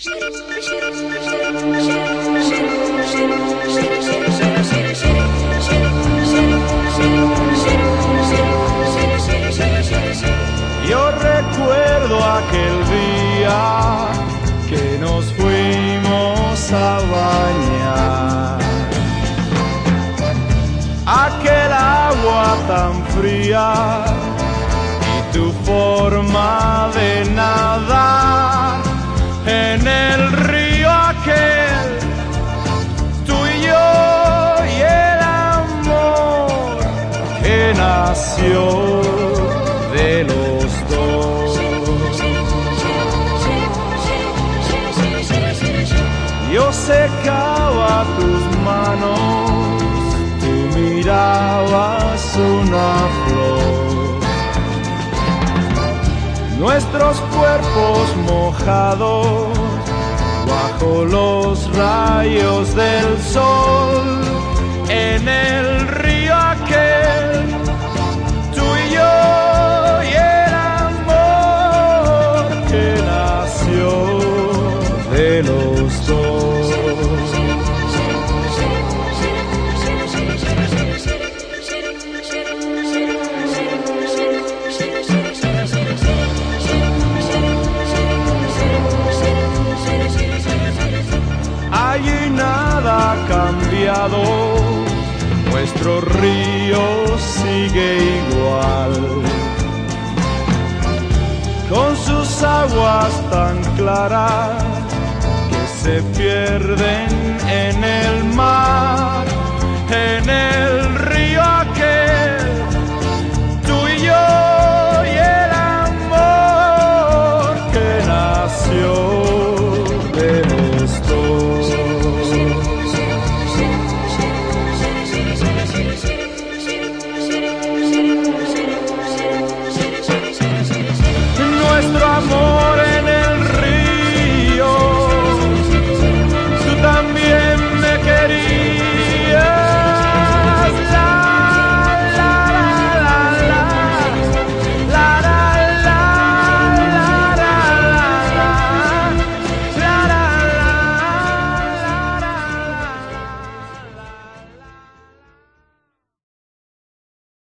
Yo recuerdo aquel día que nos fuimos a bañar. Aquel agua tan fría y tu forma de nadar nació de los dos. Yo secaba tus manos, tú mirabas una flor. Nuestros cuerpos mojados bajo los rayos del sol nuestro río sigue igual. Con sus aguas tan claras que se pierden en el mar, en el río aquel, tú y yo y el amor que nació.